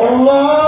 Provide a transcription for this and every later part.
اللہ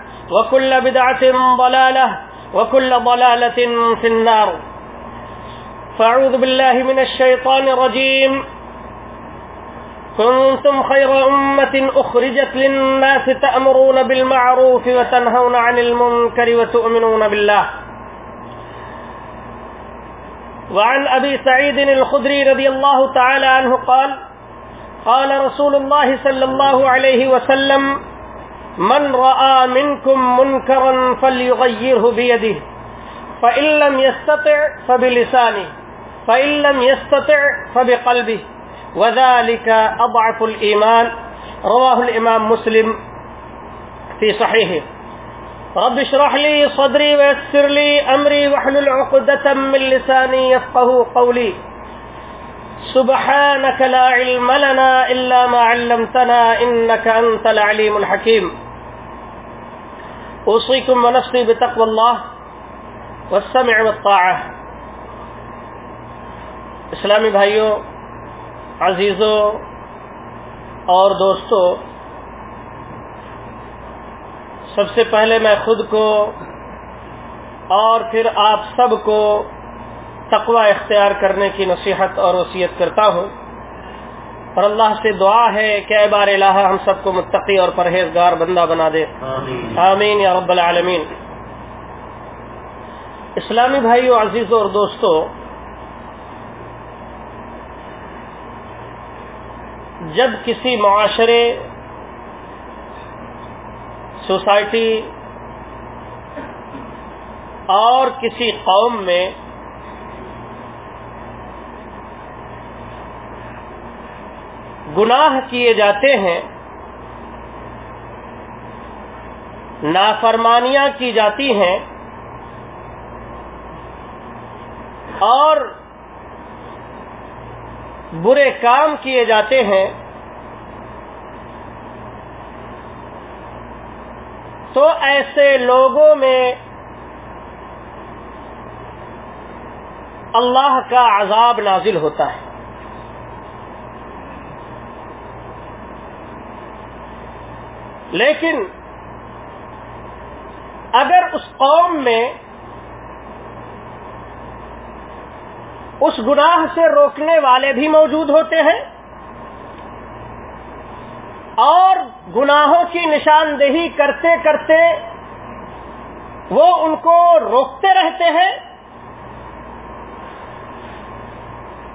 وكل بدعة ضلالة وكل ضلالة في النار. فأعوذ بالله من الشيطان الرجيم. كنتم خير أمة أخرجت للناس تأمرون بالمعروف وتنهون عن المنكر وتؤمنون بالله. وعن أبي سعيد الخدري رضي الله تعالى عنه قال قال رسول الله صلى الله عليه وسلم من رأى منكم منكرا فليغيره بيده فإن لم يستطع فبلسانه فإن لم يستطع فبقلبه. وذلك أضعف الإيمان رواه الإمام مسلم في صحيحه رب اشرح لي صدري ويسر لي أمري واحلل عقدة من لساني يفقه قولي سبحانك لا علم لنا إلا ما علمتنا إنك أنت العليم الحكيم أوصيكم ونفسي بتقوى الله والسمع والطاعة. اسلامی بھائیوں عزیزوں اور دوستوں سب سے پہلے میں خود کو اور پھر آپ سب کو تقوی اختیار کرنے کی نصیحت اور وصیت کرتا ہوں۔ اور اللہ سے دعا ہے کہ اے بار الہ ہم سب کو متقی اور پرہیزگار بندہ بنا دے۔ آمین۔ یا رب العالمین۔ اسلامی بھائیوں عزیزوں اور دوستوں جب کسی معاشرے سوسائٹی اور کسی قوم میں گناہ کیے جاتے ہیں، نافرمانیاں کی جاتی ہیں اور برے کام کیے جاتے ہیں، تو ایسے لوگوں میں اللہ کا عذاب نازل ہوتا ہے۔ لیکن اگر اس قوم میں اس گناہ سے روکنے والے بھی موجود ہوتے ہیں اور گناہوں کی نشاندہی کرتے کرتے وہ ان کو روکتے رہتے ہیں،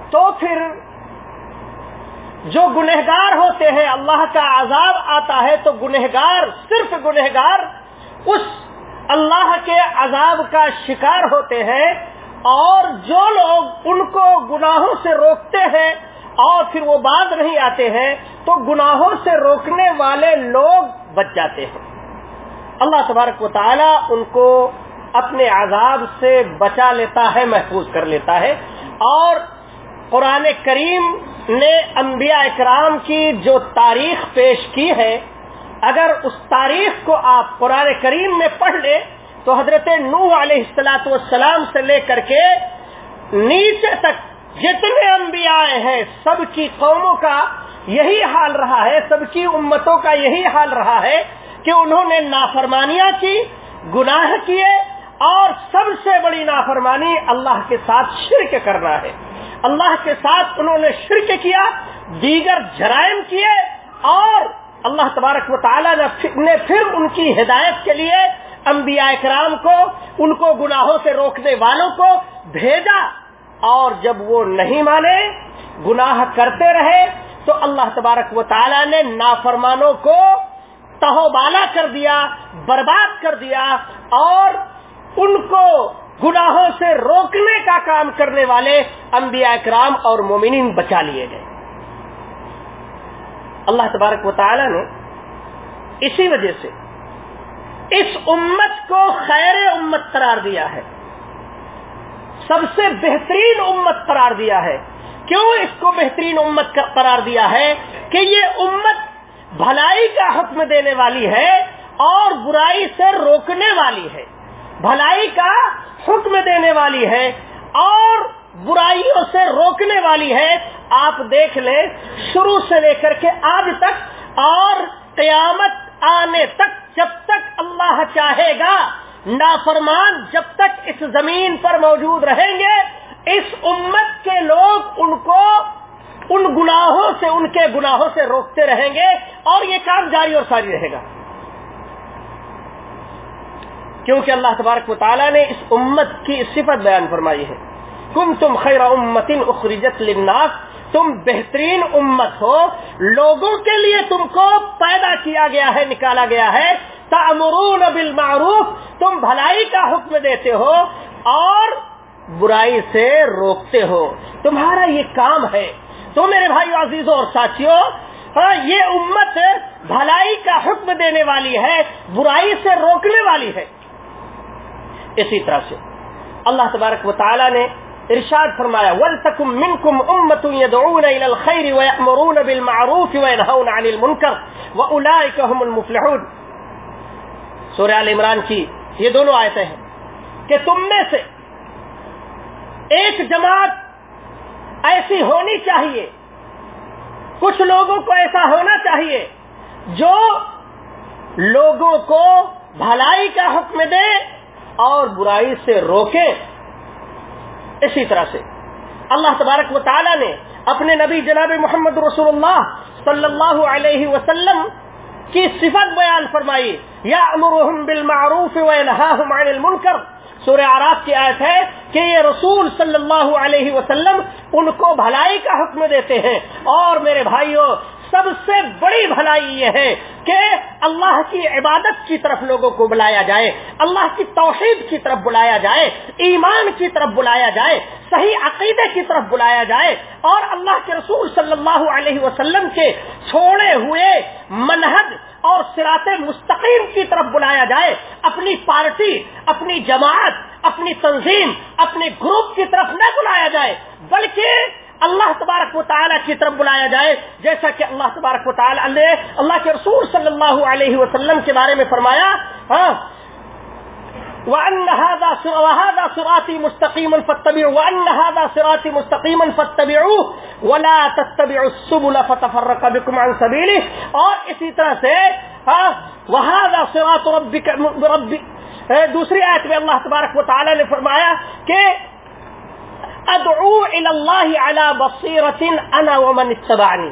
تو پھر جو گنہگار ہوتے ہیں، اللہ کا عذاب آتا ہے تو گنہگار، صرف گنہگار اس اللہ کے عذاب کا شکار ہوتے ہیں اور جو لوگ ان کو گناہوں سے روکتے ہیں اور پھر وہ بعد نہیں آتے ہیں، تو گناہوں سے روکنے والے لوگ بچ جاتے ہیں۔ اللہ تبارک و تعالی ان کو اپنے عذاب سے بچا لیتا ہے، محفوظ کر لیتا ہے اور قرآن کریم نے انبیاء اکرام کی جو تاریخ پیش کی ہے، اگر اس تاریخ کو آپ قرآن کریم میں پڑھ لیں، تو حضرت نوح علیہ السلاۃ والسلام سے لے کر کے نیچے تک جتنے انبیاء ہیں، سب کی قوموں کا یہی حال رہا ہے، سب کی امتوں کا یہی حال رہا ہے کہ انہوں نے نافرمانیاں کی، گناہ کیے، اور سب سے بڑی نافرمانی اللہ کے ساتھ شرک کرنا ہے۔ اللہ کے ساتھ انہوں نے شرک کیا، دیگر جرائم کیے اور اللہ تبارک و تعالیٰ نے پھر ان کی ہدایت کے لیے انبیاء کرام کو، ان کو گناہوں سے روکنے والوں کو بھیجا اور جب وہ نہیں مانے، گناہ کرتے رہے تو اللہ تبارک و تعالیٰ نے نافرمانوں کو تہو بالا کر دیا، برباد کر دیا اور ان کو گناہوں سے روکنے کا کام کرنے والے انبیاء اکرام اور مومنین بچا لیے گئے۔ اللہ تبارک و تعالی نے اسی وجہ سے اس امت کو خیر امت قرار دیا ہے۔ سب سے بہترین امت قرار دیا ہے۔ کیوں اس کو بہترین امت قرار دیا ہے کہ یہ امت بھلائی کا حکم دینے والی ہے اور برائی سے روکنے والی ہے۔ بھلائی کا حکم دینے والی ہے اور برائیوں سے روکنے والی ہے، آپ دیکھ لیں شروع سے لے کر کے آج تک اور قیامت آنے تک جب تک اللہ چاہے گا، نافرمان جب تک اس زمین پر موجود رہیں گے، اس امت کے لوگ ان کو ان گناہوں سے، ان کے گناہوں سے روکتے رہیں گے اور یہ کام جاری اور ساری رہے گا۔ کیونکہ اللہ تبارک و تعالیٰ نے اس امت کی صفت بیان فرمائی ہے۔ کم تم خیر امتن اخرجت للناس، تم بہترین امت ہو، لوگوں کے لیے تم کو پیدا کیا گیا ہے، نکالا گیا ہے۔ تعمرون بالمعروف، تم بھلائی کا حکم دیتے ہو اور برائی سے روکتے ہو۔ تمہارا یہ کام ہے۔ تو میرے بھائی عزیزوں اور ساتھیوں ہاں، یہ امت بھلائی کا حکم دینے والی ہے، برائی سے روکنے والی ہے۔ اسی طرح سے۔ اللہ تبارک و تعالی نے ارشاد فرمایا، وَلْتَكُمْ مِنْكُمْ أُمَّةٌ يَدْعُونَ إِلَى الْخَيْرِ وَيَأْمُرُونَ بِالْمَعْرُوفِ وَيَنْهَوْنَ عَنِ الْمُنْكَرِ وَأُولَئِكَ هُمُ الْمُفْلِحُونَ۔ سورہ آل عمران کی یہ دونوں آیتیں ہیں کہ تم میں سے ایک جماعت ایسی ہونی چاہیے، کچھ لوگوں کو ایسا ہونا چاہیے جو لوگوں کو بھلائی کا حکم دے اور برائی سے روکے۔ اسی طرح سے۔ اللہ تبارک و تعالی نے اپنے نبی جناب محمد رسول اللہ صلی اللہ علیہ وسلم کی صفت بیان فرمائی۔ یا امرحم بالمعروف وینہاہم عن المنکر۔ سورہ عراف کی آیت ہے کہ یہ رسول صلی اللہ علیہ وسلم ان کو بھلائی کا حکم دیتے ہیں۔ اور میرے بھائیوں سب سے بڑی بھلائی یہ ہے کہ اللہ کی عبادت کی طرف لوگوں کو بلایا جائے، اللہ کی توحید کی طرف بلایا جائے، ایمان کی طرف بلایا جائے، صحیح عقیدے کی طرف بلایا جائے اور اللہ کے رسول صلی اللہ علیہ وسلم کے چھوڑے ہوئے منہج اور سرات مستقیم کی طرف بلایا جائے، اپنی پارٹی، اپنی جماعت، اپنی تنظیم، اپنے گروپ کی طرف نہ بلایا جائے، بلکہ اللہ تبارک و تعالیٰ کی طرف بلایا جائے، جیسا کہ اللہ تبارک و تعالیٰ نے اللہ کے رسول صلی اللہ علیہ وسلم کے بارے میں فرمایا ہاں اور اسی طرح سے ہاں دوسری آیت میں اللہ تبارک و تعالی نے فرمایا کہ ادعو الى اللہ علی بصیرت انا ومن اتبعنی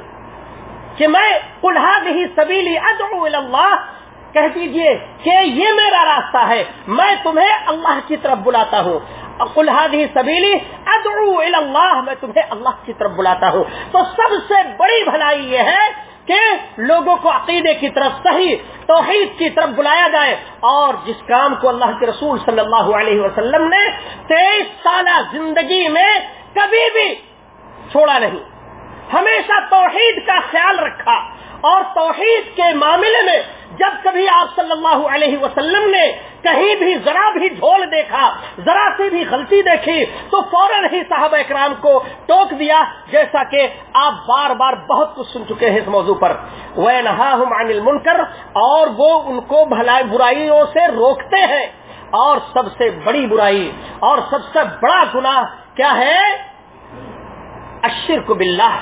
کہ میں قل هذه سبیلی ادعو الى اللہ کہہ دیجیے کہ یہ میرا راستہ ہے. میں تمہیں اللہ کی طرف بلاتا ہوں. قل هذه سبیلی ادعو الى اللہ میں تمہیں اللہ کی طرف بلاتا ہوں. تو سب سے بڑی بھلائی یہ ہے کہ لوگوں کو عقیدے کی طرف صحیح، توحید کی طرف بلایا جائے۔ اور جس کام کو اللہ کے رسول صلی اللہ علیہ وسلم نے تیئیس سالہ زندگی میں کبھی بھی چھوڑا نہیں۔ ہمیشہ توحید کا خیال رکھا۔ اور توحید کے معاملے میں جب کبھی آپ صلی اللہ علیہ وسلم نے کہیں بھی ذرا بھی جھول دیکھا، ذرا سی بھی غلطی دیکھی، تو فوراً ہی صاحب اکرام کو ٹوک دیا، جیسا کہ آپ بار بار بہت کچھ سن چکے ہیں اس موضوع پر۔ وہ نہا عن المنکر اور وہ ان کو بھلائی برائیوں سے روکتے ہیں۔ اور سب سے بڑی برائی اور سب سے بڑا گناہ کیا ہے؟ الشرک باللہ۔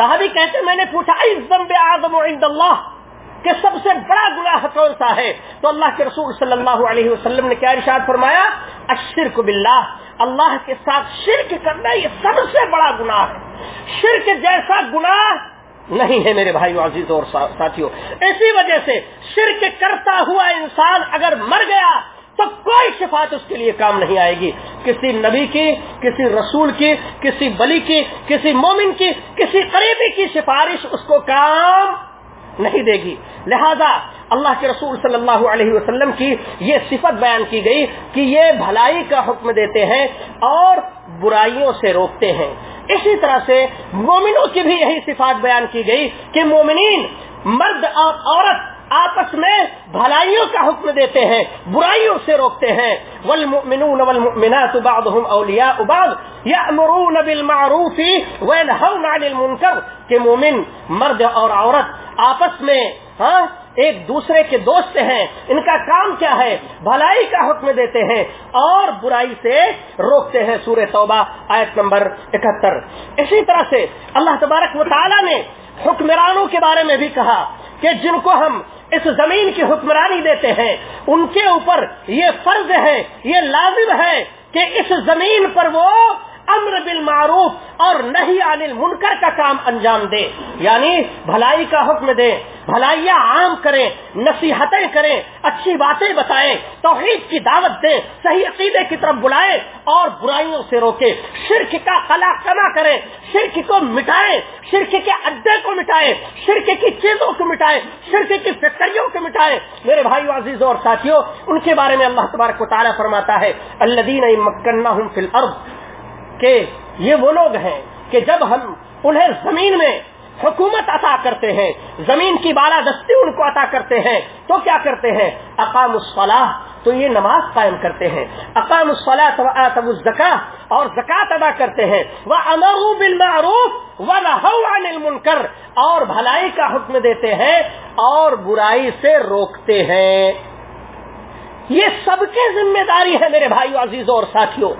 صحابی کہتے میں نے پوچھا اعظم عند اللہ؟ کہ سب سے بڑا گناہ کون سا ہے؟ تو اللہ کے رسول صلی اللہ علیہ وسلم نے کیا ارشاد فرمایا؟ الشرک باللہ۔ اللہ کے ساتھ شرک کرنا یہ سب سے بڑا گناہ ہے۔ شرک جیسا گناہ نہیں ہے میرے بھائی عزیز اور ساتھیوں اسی وجہ سے شرک کرتا ہوا انسان اگر مر گیا تو کوئی شفاعت اس کے لیے کام نہیں آئے گی۔ کسی نبی کی، کسی رسول کی، کسی بلی کی، کسی مومن کی، کسی قریبی کی سفارش اس کو کام نہیں دے گی۔ لہذا اللہ کے رسول صلی اللہ علیہ وسلم کی یہ صفت بیان کی گئی کہ یہ بھلائی کا حکم دیتے ہیں اور برائیوں سے روکتے ہیں۔ اسی طرح سے مومنوں کی بھی یہی صفات بیان کی گئی کہ مومنین مرد اور عورت آپس میں بھلائیوں کا حکم دیتے ہیں، برائیوں سے روکتے ہیں۔ والمؤمنون والمؤمنات بعضهم اولیاء بعض یامرون بالمعروف وینهون عن المنکر کہ مومن مرد اور عورت آپس میں ہاں ایک دوسرے کے دوست ہیں۔ ان کا کام کیا ہے؟ بھلائی کا حکم دیتے ہیں اور برائی سے روکتے ہیں۔ سورہ توبہ، آیت نمبر اکہتر۔ اسی طرح سے اللہ تبارک و تعالی نے حکمرانوں کے بارے میں بھی کہا کہ جن کو ہم اس زمین کی حکمرانی دیتے ہیں۔ ان کے اوپر یہ فرض ہے، یہ لازم ہے کہ اس زمین پر وہ امر بالمعروف اور نہیں عن المنکر کا کام انجام دے۔ یعنی بھلائی کا حکم دے، بھلائیاں عام کریں، نصیحتیں کریں، اچھی باتیں بتائیں، توحید کی دعوت دیں، صحیح عقیدے کی طرف بلائیں اور برائیوں سے روکے شرک کا خلا کما کریں، شرک کو مٹائیں، شرک کے اڈے کو مٹائیں، شرک کی چیزوں کو مٹائیں، شرک کی فیکٹریوں کو مٹائیں۔ میرے بھائی عزیزوں اور ساتھیوں ان کے بارے میں اللہ تبارک کو تعالیٰ فرماتا ہے اللہ دین مکنا فی الارض کہ یہ وہ لوگ ہیں کہ جب ہم انہیں زمین میں حکومت عطا کرتے ہیں، زمین کی بالادستی ان کو عطا کرتے ہیں، تو کیا کرتے ہیں؟ اقام الصلاح تو یہ نماز قائم کرتے ہیں۔ اقام الصلاح الزکا اور زکات ادا کرتے ہیں۔ وہ امر بالمعروف و عن المنکر اور بھلائی کا حکم دیتے ہیں اور برائی سے روکتے ہیں۔ یہ سب کی ذمہ داری ہے میرے بھائیو عزیزوں اور ساتھیوں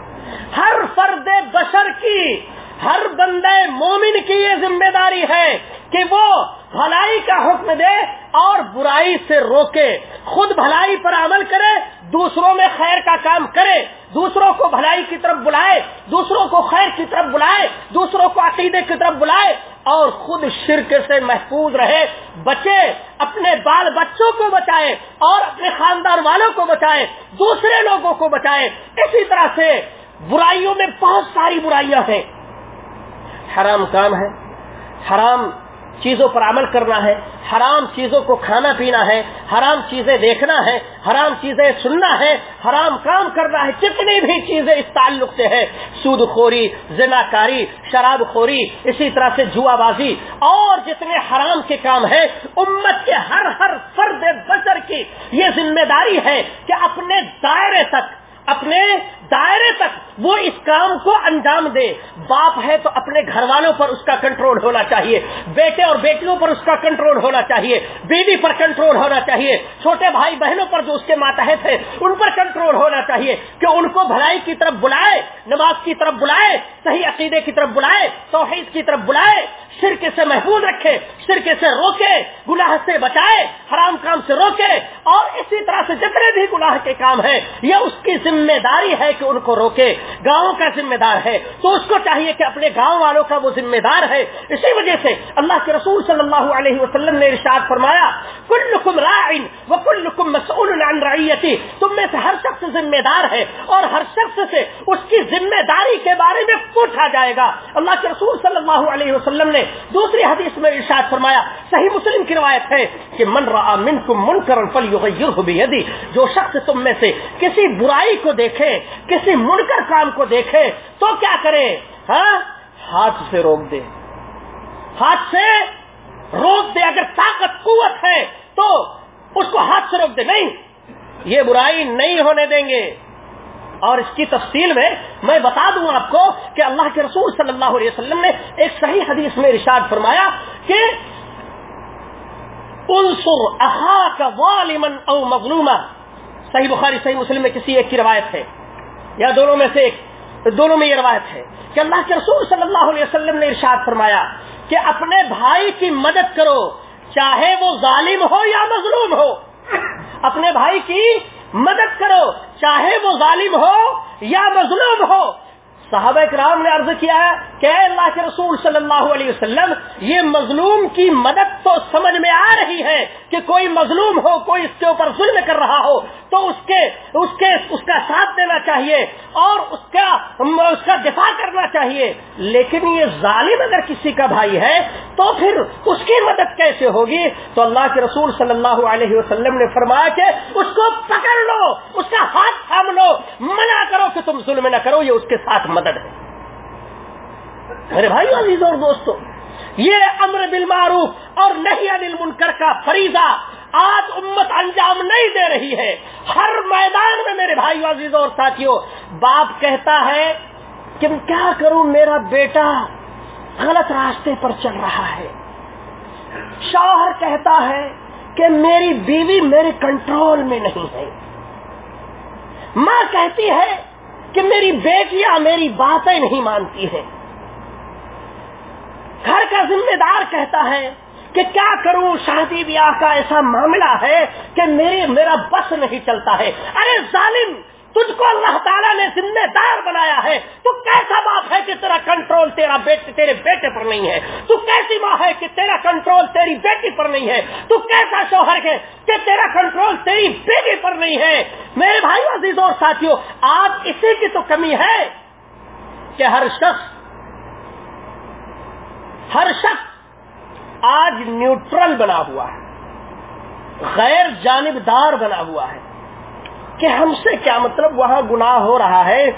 ہر فرد بشر کی، ہر بندے مومن کی یہ ذمہ داری ہے کہ وہ بھلائی کا حکم دے اور برائی سے روکے۔ خود بھلائی پر عمل کرے، دوسروں میں خیر کا کام کرے۔ دوسروں کو بھلائی کی طرف بلائے، دوسروں کو خیر کی طرف بلائے، دوسروں کو عقیدے کی طرف بلائے اور خود شرک سے محفوظ رہے۔ بچے اپنے بال بچوں کو بچائے اور اپنے خاندان والوں کو بچائے، دوسرے لوگوں کو بچائے۔ اسی طرح سے برائیوں میں بہت ساری برائیاں ہیں۔ حرام کام ہے، حرام چیزوں پر عمل کرنا ہے، حرام چیزوں کو کھانا پینا ہے، حرام چیزیں دیکھنا ہے، حرام چیزیں سننا ہے، حرام کام کرنا ہے، جتنی بھی چیزیں اس تعلق سے ہے سود خوری زنا کاری شراب خوری، اسی طرح سے جوا بازی، اور جتنے حرام کے کام ہیں، امت کے ہر ہر فرد بشر کی یہ ذمہ داری ہے کہ اپنے دائرے تک، اپنے دائرے تک وہ اس کام کو انجام دے۔ باپ ہے تو اپنے گھر والوں پر اس کا کنٹرول ہونا چاہیے۔ بیٹے اور بیٹیوں پر اس کا کنٹرول ہونا چاہیے۔ بیوی پر کنٹرول ہونا چاہیے۔ چھوٹے بھائی بہنوں پر جو اس کے ماتحت ہیں، ان پر کنٹرول ہونا چاہیے۔ کہ ان کو بھلائی کی طرف بلائے، نماز کی طرف بلائے، صحیح عقیدے کی طرف بلائے، توحید کی طرف بلائے۔ شرک سے محفوظ رکھے، شرک سے روکے، گناہ سے بچائے، حرام کام سے روکے۔ اور اسی طرح سے جتنے بھی گناہ کے کام ہیں، یہ اس کی ذمہ داری ہے کہ ان کو روکے۔ گاؤں کا ذمہ دار ہے۔ تو اس کو چاہیے کہ اپنے گاؤں والوں کا وہ ذمہ دار ہے۔ اسی وجہ سے اللہ کے رسول صلی اللہ علیہ وسلم نے ارشاد فرمایا کل رائن و کل عن تم میں سے ہر شخص ذمہ دار ہے اور ہر شخص سے اس کی ذمہ داری کے بارے میں پوچھا جائے گا۔ اللہ کے رسول صلی اللہ علیہ وسلم نے دوسری حدیث میں ارشاد فرمایا، صحیح مسلم کی روایت ہے کہ من را منکم منکرا فلیغیرہ بیدی جو شخص تم میں سے کسی برائی کو دیکھے، کسی منکر کام کو دیکھے، تو کیا کرے؟ ہاں؟ ہاتھ سے روک دے۔ ہاتھ سے روک دے، اگر طاقت، قوت ہے تو اس کو ہاتھ سے روک دے۔ نہیں یہ برائی نہیں ہونے دیں گے۔ اور اس کی تفصیل میں میں بتا دوں آپ کو کہ اللہ کے رسول صلی اللہ علیہ وسلم نے ایک صحیح حدیث میں ارشاد فرمایا کہ انصر اخاک ظالما او مظلوما۔ صحیح بخاری، صحیح مسلم میں کسی ایک کی روایت ہے۔ یا دونوں میں سے ایک، دونوں میں یہ روایت ہے کہ اللہ کے رسول صلی اللہ علیہ وسلم نے ارشاد فرمایا کہ اپنے بھائی کی مدد کرو، چاہے وہ ظالم ہو یا مظلوم ہو۔ اپنے بھائی کی مدد کرو، چاہے وہ ظالم ہو یا مظلوم ہو۔ صحابہ کرام نے عرض کیا ہے کہ اللہ کے رسول صلی اللہ علیہ وسلم، یہ مظلوم کی مدد تو سمجھ میں آ رہی ہے۔ کہ کوئی مظلوم ہو، کوئی اس کے اوپر ظلم کر رہا ہو، تو اس کے اس کے، اس کا ساتھ دینا چاہیے اور اس کا اس کا دفاع کرنا چاہیے۔ لیکن یہ ظالم اگر کسی کا بھائی ہے، تو پھر اس کی مدد کیسے ہوگی؟ تو اللہ کے رسول صلی اللہ علیہ وسلم نے فرمایا کہ اس کو پکڑ لو، اس کا ہاتھ تھام لو، منع کرو کہ تم ظلم نہ کرو، یہ اس کے ساتھ مدد ہے۔ میرے بھائی عزیز اور دوستو یہ امر بالمعروف اور نہیں انل منکر کا فریضہ۔ آج امت انجام نہیں دے رہی ہے۔ ہر میدان میں میرے بھائی عزیز اور ساتھیوں باپ کہتا ہے کہ کیا کروں؟ میرا بیٹا غلط راستے پر چل رہا ہے۔ شوہر کہتا ہے کہ میری بیوی میرے کنٹرول میں نہیں ہے۔ ماں کہتی ہے کہ میری بیٹیاں میری باتیں نہیں مانتی ہیں۔ گھر کا ذمہ دار کہتا ہے کہ کیا کروں شادی بیاہ کا ایسا معاملہ ہے کہ میرے میرا بس نہیں چلتا ہے۔ ارے ظالم، تجھ کو اللہ تعالیٰ نے ذمہ دار بنایا ہے۔ تو کیسا باپ ہے کہ تیرا کنٹرول تیرا بیٹے تیرے بیٹے پر نہیں ہے؟ تو کیسی ماں ہے کہ تیرا کنٹرول تیری بیٹی پر نہیں ہے؟ تو کیسا شوہر ہے کہ تیرا کنٹرول تیری بیٹی پر نہیں ہے؟ میرے بھائی عزیز اور ساتھیوں آج اسی کی تو کمی ہے کہ ہر شخص ہر شخص آج نیوٹرل بنا ہوا ہے، غیر جانبدار بنا ہوا ہے کہ ہم سے کیا مطلب وہاں گناہ ہو رہا ہے،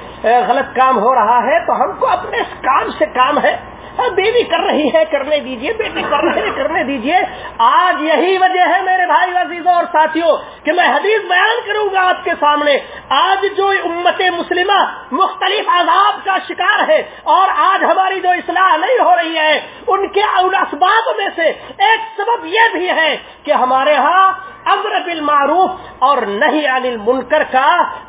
غلط کام ہو رہا ہے، تو ہم کو اپنے اس کام سے کام ہے۔ بیوی کر رہی ہے کرنے دیجیے بیٹی کر رہے ہیں کرنے دیجیے۔ آج یہی وجہ ہے میرے بھائی عزیزوں اور ساتھیوں کہ میں حدیث بیان کروں گا آپ کے سامنے۔ آج جو امت مسلمہ مختلف عذاب کا شکار ہے اور آج ہماری جو اصلاح نہیں ہو رہی ہے، ان کے ان اسباب میں سے ایک سبب یہ بھی ہے کہ ہمارے ہاں امر بالمعروف اور نہیں عن المنکر کا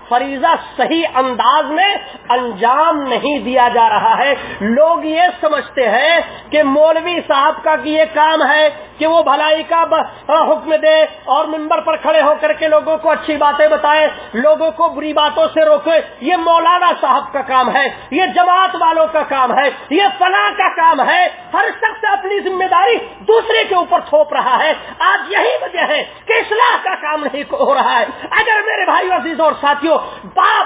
فریضہ صحیح انداز میں انجام نہیں دیا جا رہا ہے۔ لوگ یہ سمجھتے ہیں کہ مولوی صاحب کا یہ کام ہے کہ وہ بھلائی کا حکم دے اور ممبر پر کھڑے ہو کر کے لوگوں کو اچھی باتیں بتائے، لوگوں کو بری باتوں سے روکے۔ یہ مولانا صاحب کا کام ہے، یہ جماعت والوں کا کام ہے، یہ فلاں کا کام ہے۔ ہر شخص اپنی ذمہ داری دوسرے کے اوپر تھوپ رہا ہے۔ آج یہی وجہ ہے کہ اصلاح کا کام نہیں ہو رہا ہے۔ اگر میرے بھائی عزیز اور ساتھیوں، باپ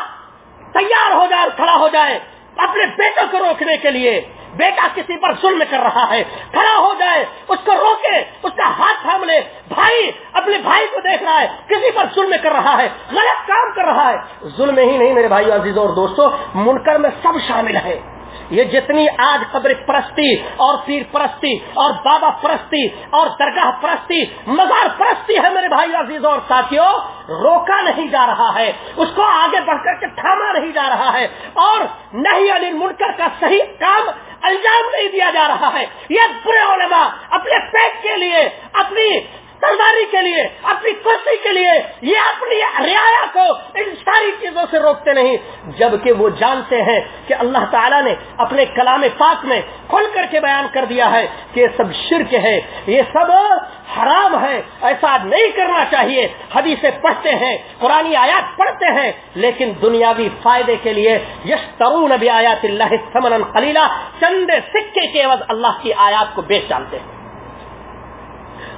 تیار ہو جائے کھڑا ہو جائے اپنے بیٹوں کو روکنے کے لیے، بیٹا کسی پر ظلم کر رہا ہے، کھڑا ہو جائے، اس کو روکے، اس کا ہاتھ تھام لے بھائی اپنے بھائی کو دیکھ رہا ہے، کسی پر ظلم کر رہا ہے، غلط کام کر رہا ہے۔ ظلم ہی نہیں میرے بھائی عزیز اور دوستوں، منکر میں سب شامل ہے۔ یہ جتنی آج قبر پرستی اور پیر پرستی اور بابا پرستی اور درگاہ پرستی، مزار پرستی ہے میرے بھائی عزیز اور ساتھیوں، روکا نہیں جا رہا ہے۔ اس کو آگے بڑھ کر کے تھاما نہیں جا رہا ہے۔ اور نہیں علی منکر کا صحیح کام انجام نہیں دیا جا رہا ہے۔ یہ برے علماء اپنے پیٹ کے لیے، اپنی سرداری کے لیے، اپنی کرسی کے لیے، یہ اپنی رعایا کو ان ساری چیزوں سے روکتے نہیں۔ جبکہ وہ جانتے ہیں کہ اللہ تعالیٰ نے اپنے کلام پاک میں کھل کر کے بیان کر دیا ہے کہ یہ سب شرک ہے، یہ سب حرام ہے، ایسا نہیں کرنا چاہیے۔ حدیثیں پڑھتے ہیں قرآن آیات پڑھتے ہیں، لیکن دنیاوی فائدے کے لیے یش ترون ابھی آیات اللہ سمن خلیلہ چند سکے کے عوض اللہ کی آیات کو بیچ ڈالتے ہیں۔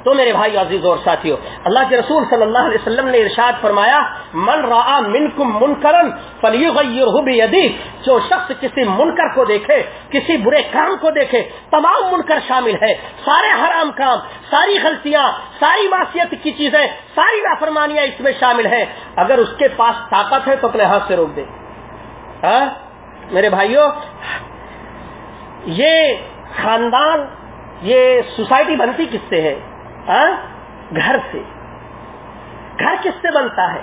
تو میرے بھائی عزیز اور ساتھیوں اللہ کے رسول صلی اللہ علیہ وسلم نے ارشاد فرمایا، من را منکم منکرن فلیغیرہ بیدی جو شخص کسی منکر کو دیکھے، کسی برے کام کو دیکھے، تمام منکر شامل ہے سارے حرام کام، ساری غلطیاں، ساری معصیت کی چیزیں، ساری نافرمانیاں اس میں شامل ہیں۔ اگر اس کے پاس طاقت ہے تو اپنے ہاتھ سے روک دے۔ ہاں؟ میرے بھائیوں یہ خاندان، یہ سوسائٹی بنتی کس سے ہے؟ ہاں؟ گھر سے۔ گھر کس سے بنتا ہے؟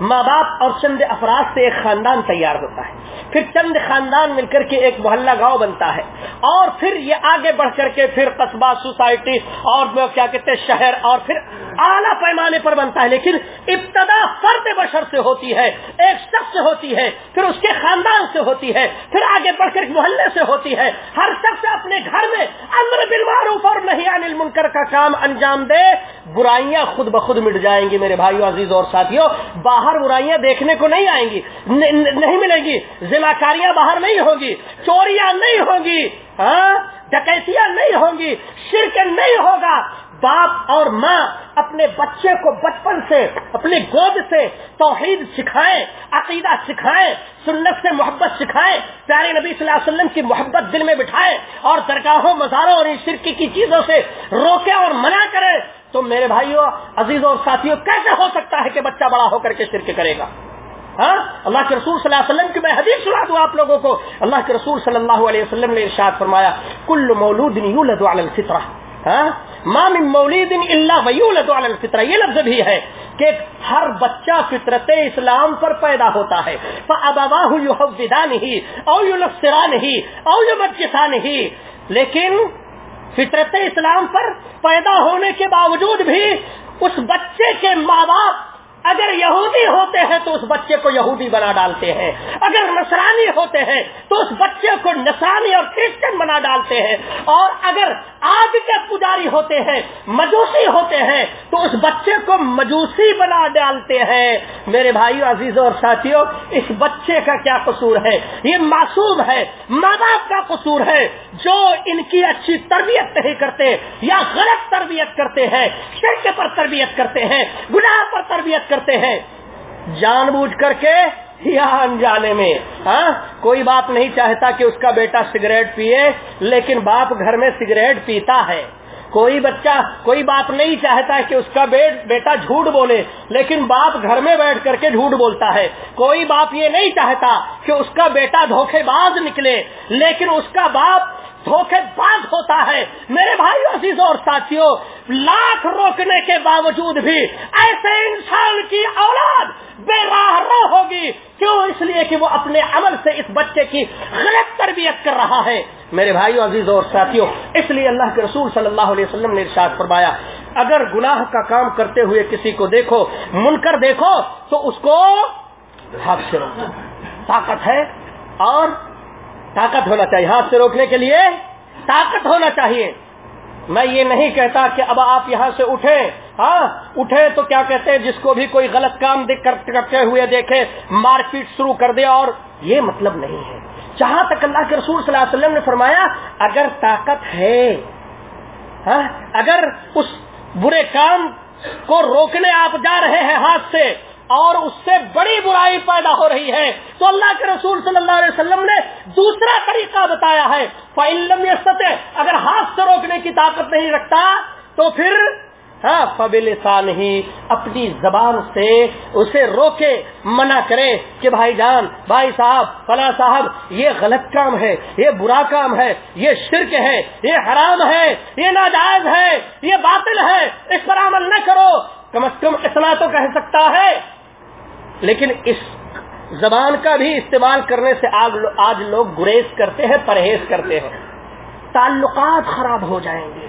ماں باپ اور چند افراد سے ایک خاندان تیار ہوتا ہے۔ پھر چند خاندان مل کر کے ایک محلہ گاؤں بنتا ہے۔ اور پھر یہ آگے بڑھ کر کے پھر قصبہ، سوسائٹی اور کیا کہتے ہیں، شہر اور پھر اعلیٰ پیمانے پر بنتا ہے۔ لیکن ابتدا فرد بشر سے ہوتی ہے، ایک شخص سے ہوتی ہے، پھر اس کے خاندان سے ہوتی ہے، پھر آگے بڑھ کر محلے سے ہوتی ہے۔ ہر شخص اپنے گھر میں امر بالمعروف اور نہیں انل منکر کا کام انجام دے۔ برائیاں خود بخود مٹ جائیں گی میرے بھائیوں عزیز اور ساتھیوں باہر برائیاں دیکھنے کو نہیں آئیں گی نہیں ملیں گی۔ ضلع باہر نہیں ہوگی چوریاں نہیں ہوگی ہاں؟ ڈکیتیاں نہیں ہوں گی، شرک نہیں ہوگا۔ باپ اور ماں اپنے بچے کو بچپن سے، اپنی گود سے توحید سکھائیں، عقیدہ سکھائیں، سنت سے محبت سکھائیں، پیارے نبی صلی اللہ علیہ وسلم کی محبت دل میں بٹھائیں اور درگاہوں، مزاروں اور ان شرکی کی چیزوں سے روکے اور منع کریں۔ تو میرے بھائیوں، عزیزوں اور ساتھیوں، کیسے ہو سکتا ہے کہ بچہ بڑا ہو کر کے شرک کرے گا؟ ہاں؟ اللہ کے رسول صلی اللہ علیہ وسلم کی میں حدیث سنا دوں آپ لوگوں کو۔ اللہ کے رسول صلی اللہ علیہ وسلم نے ارشاد فرمایا، کل مولود یولد علی الفطرہ. ہاں؟ مام مولید اللہ ویولد علی الفطرہ۔ یہ لفظ بھی ہے کہ ہر بچہ فطرت اسلام پر پیدا ہوتا ہے۔ فابواہ یحودانہ او ینصرانہ او یمجسانہ لیکن فطرت اسلام پر پیدا ہونے کے باوجود بھی اس بچے کے ماں باپ اگر یہودی ہوتے ہیں تو اس بچے کو یہودی بنا ڈالتے ہیں۔ اگر نصرانی ہوتے ہیں تو اس بچے کو نسانی اور کرسچن بنا ڈالتے ہیں۔ اور اگر آج کے پجاری ہوتے ہیں، مجوسی ہوتے ہیں، تو اس بچے کو مجوسی بنا ڈالتے ہیں۔ میرے بھائی عزیزوں اور ساتھیوں، اس بچے کا کیا قصور ہے؟ یہ معصوم ہے، ماں باپ کا قصور ہے۔ جو ان کی اچھی تربیت نہیں کرتے یا غلط تربیت کرتے ہیں، شرک پر تربیت کرتے ہیں، گناہ پر تربیت کرتے ہیں، جان بوجھ کر کے یا انجانے میں۔ ہاں؟ کوئی باپ نہیں چاہتا کہ اس کا بیٹا سگریٹ پیے، لیکن باپ گھر میں سگریٹ پیتا ہے۔ کوئی بچہ، کوئی باپ نہیں چاہتا کہ اس کا بیٹا جھوٹ بولے، لیکن باپ گھر میں بیٹھ کر کے جھوٹ بولتا ہے۔ کوئی باپ یہ نہیں چاہتا کہ اس کا بیٹا دھوکے باز نکلے، لیکن اس کا باپ دھوکے باز ہوتا ہے۔ میرے بھائی عزیزوں اور ساتھیوں لاکھ روکنے کے باوجود بھی ایسے انسان کی اولاد بے راہ رو ہوگی۔ کیوں اس لیے کہ وہ اپنے عمل سے اس بچے کی غلط تربیت کر رہا ہے؟ میرے بھائیو عزیز اور ساتھیوں اس لیے اللہ کے رسول صلی اللہ علیہ وسلم نے ارشاد فرمایا، اگر گناہ کا کام کرتے ہوئے کسی کو دیکھو من کر دیکھو، تو اس کو ہاتھ سے روکو۔ طاقت ہے اور طاقت ہونا چاہیے، ہاتھ سے روکنے کے لیے طاقت ہونا چاہیے۔ میں یہ نہیں کہتا کہ اب آپ یہاں سے اٹھے ہاں اٹھے تو کیا کہتے ہیں، جس کو بھی کوئی غلط کام کرتے ہوئے دیکھے، مار پیٹ شروع کر دے اور یہ مطلب نہیں ہے۔ جہاں تک اللہ کے رسول صلی اللہ علیہ وسلم نے فرمایا، اگر طاقت ہے ہاں اگر اس برے کام کو روکنے آپ جا رہے ہیں ہاتھ سے اور اس سے بڑی برائی پیدا ہو رہی ہے۔ تو اللہ کے رسول صلی اللہ علیہ وسلم نے دوسرا طریقہ بتایا ہے۔ فعلم سطح اگر ہاتھ سے روکنے کی طاقت نہیں رکھتا، تو پھر ہاں فبل ہی اپنی زبان سے اسے روکے، منع کرے کہ بھائی جان، بھائی صاحب، فلاں صاحب، یہ غلط کام ہے، یہ برا کام ہے، یہ شرک ہے، یہ حرام ہے، یہ ناجائز ہے، یہ باطل ہے، اس پر عمل نہ کرو۔ کم از کم اتنا تو کہہ سکتا ہے لیکن اس زبان کا بھی استعمال کرنے سے آج لوگ گریز کرتے ہیں، پرہیز کرتے ہیں۔ تعلقات خراب ہو جائیں گے۔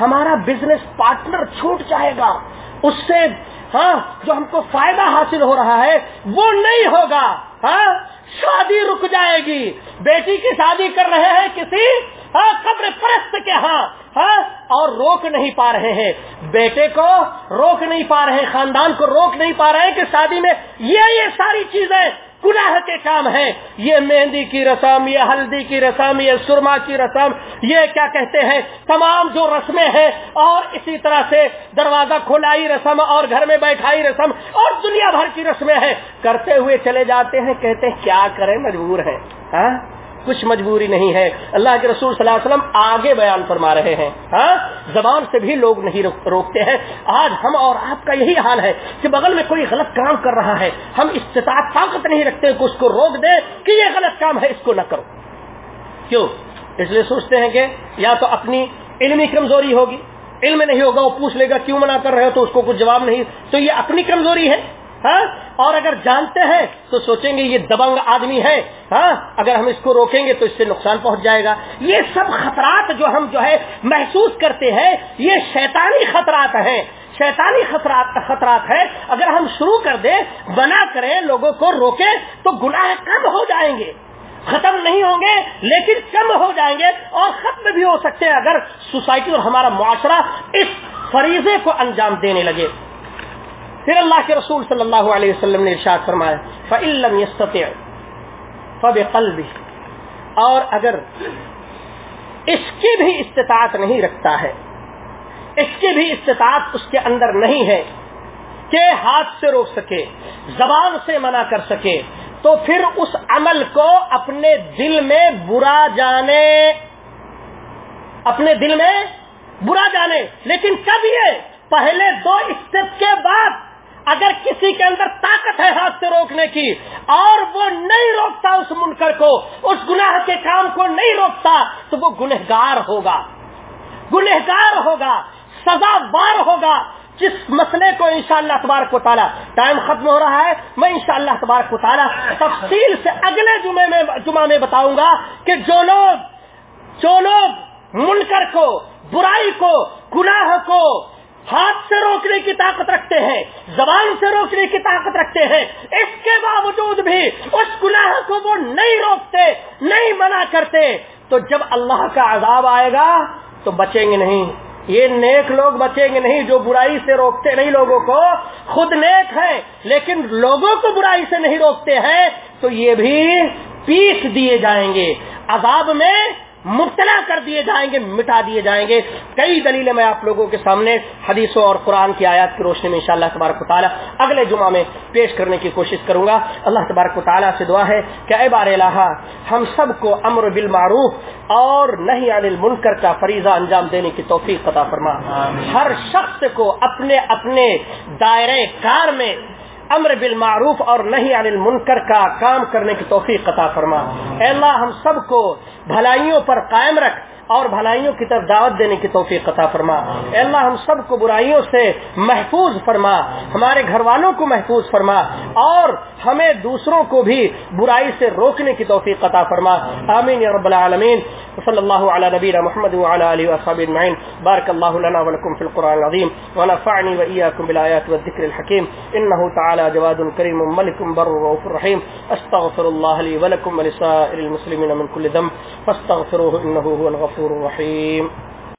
ہمارا بزنس پارٹنر چھوٹ جائے گا۔ اس سے ہاں جو ہم کو فائدہ حاصل ہو رہا ہے، وہ نہیں ہوگا۔ ہاں شادی رک جائے گی۔ بیٹی کی شادی کر رہے ہیں کسی ہاں قبر پرست کے ہاں ہاں اور روک نہیں پا رہے ہیں۔ بیٹے کو روک نہیں پا رہے ہیں، خاندان کو روک نہیں پا رہے ہیں کہ شادی میں یہ یہ ساری چیزیں گناہ کے کام ہیں۔ یہ مہندی کی رسم، یہ ہلدی کی رسم، یہ سرما کی رسم، یہ کیا کہتے ہیں؟ تمام جو رسمیں ہیں، اور اسی طرح سے دروازہ کھلائی رسم، اور گھر میں بیٹھائی رسم، اور دنیا بھر کی رسمیں ہیں۔ کرتے ہوئے چلے جاتے ہیں، کہتے ہیں، کیا کریں؟ مجبور ہیں۔ ہاں؟ کچھ مجبوری نہیں ہے۔ اللہ کے رسول صلی اللہ علیہ وسلم آگے بیان فرما رہے ہیں۔ ہاں؟ زبان سے بھی لوگ نہیں روکتے ہیں۔ آج ہم اور آپ کا یہی حال ہے کہ بغل میں کوئی غلط کام کر رہا ہے۔ ہم استطاعت طاقت نہیں رکھتے کہ اس کو روک دیں کہ یہ غلط کام ہے، اس کو نہ کرو۔ کیوں؟ اس لیے سوچتے ہیں کہ یا تو اپنی علمی کمزوری ہوگی، علم نہیں ہوگا، وہ پوچھ لے گا کیوں منع کر رہے ہو تو اس کو کچھ جواب نہیں۔ تو یہ اپنی کمزوری ہے۔ ہاں؟ اور اگر جانتے ہیں تو سوچیں گے یہ دبنگ آدمی ہے ہاں؟ اگر ہم اس کو روکیں گے تو اس سے نقصان پہنچ جائے گا۔ یہ سب خطرات جو ہم جو ہے محسوس کرتے ہیں، یہ شیطانی خطرات ہیں۔ شیطانی خطرات خطرات ہے، اگر ہم شروع کر دیں، بنا کریں، لوگوں کو روکیں، تو گناہ کم ہو جائیں گے۔ ختم نہیں ہوں گے، لیکن کم ہو جائیں گے اور ختم بھی ہو سکتے ہیں۔ اگر سوسائٹی اور ہمارا معاشرہ اس فریضے کو انجام دینے لگے۔ پھر اللہ کے رسول صلی اللہ علیہ وسلم نے ارشاد فرمایا فعلم فب قلبی اور اگر اس کی بھی استطاعت نہیں رکھتا ہے، اس کی بھی استطاعت اس کے اندر نہیں ہے کہ ہاتھ سے روک سکے، زبان سے منع کر سکے، تو پھر اس عمل کو اپنے دل میں برا جانے، اپنے دل میں برا جانے۔ لیکن کب یہ؟ پہلے دو اسٹیپ کے بعد۔ اگر کسی کے اندر طاقت ہے ہاتھ سے روکنے کی، اور وہ نہیں روکتا اس منکر کو، اس گناہ کے کام کو نہیں روکتا، تو وہ گنہگار ہوگا۔ گنہگار ہوگا سزا بار ہوگا۔ جس مسئلے کو انشاءاللہ اللہ تبارک و تعالیٰ ٹائم ختم ہو رہا ہے، میں انشاءاللہ اللہ تبارک و تعالیٰ تفصیل سے اگلے جمعے میں، جمعہ میں بتاؤں گا کہ جو لوگ جو لوگ منکر کو، برائی کو، گناہ کو ہاتھ سے روکنے کی طاقت رکھتے ہیں، زبان سے روکنے کی طاقت رکھتے ہیں۔ اس کے باوجود بھی اس گناہ کو وہ نہیں روکتے، نہیں منع کرتے۔ تو جب اللہ کا عذاب آئے گا تو بچیں گے نہیں۔ یہ نیک لوگ بچیں گے نہیں جو برائی سے روکتے نہیں لوگوں کو۔ خود نیک ہے لیکن لوگوں کو برائی سے نہیں روکتے ہیں۔ تو یہ بھی پیس دیے جائیں گے۔ عذاب میں مبتلا کر دیے جائیں گے مٹا دیے جائیں گے۔ کئی دلیلیں میں آپ لوگوں کے سامنے حدیثوں اور قرآن کی آیات کی روشنی میں انشاءاللہ تبارک و تعالیٰ اگلے جمعہ میں پیش کرنے کی کوشش کروں گا۔ اللہ تبارک و تعالیٰ سے دعا ہے کہ اے بار الہ ہم سب کو امر بالمعروف اور نہیں عن المنکر کا فریضہ انجام دینے کی توفیق عطا فرما۔ ہر شخص کو اپنے اپنے دائرے کار میں امر بالمعروف اور نہیں عن المنکر کا کام کرنے کی توفیق عطا فرما۔ اے اللہ، ہم سب کو بھلائیوں پر قائم رکھ۔ اور بھلائیوں کی طرف دعوت دینے کی توفیق عطا فرما۔ اے اللہ، ہم سب کو برائیوں سے محفوظ فرما، ہمارے گھر والوں کو محفوظ فرما، اور ہمیں دوسروں کو بھی برائی سے روکنے کی توفیق عطا فرما۔ آمین یا رب العالمین۔ صلی اللہ علی نبینا محمد وعلى اله واصحابه اجمعين بارك الله لنا ولكم في القران العظيم ونفعني واياكم بالايات والذكر الحكيم انه تعالى جواد كريم ملك بر رؤوف رحيم استغفر الله لي ولكم ولسائر المسلمين من كل ذنب۔ فاستغفروه انه هو الغفور الرحيم.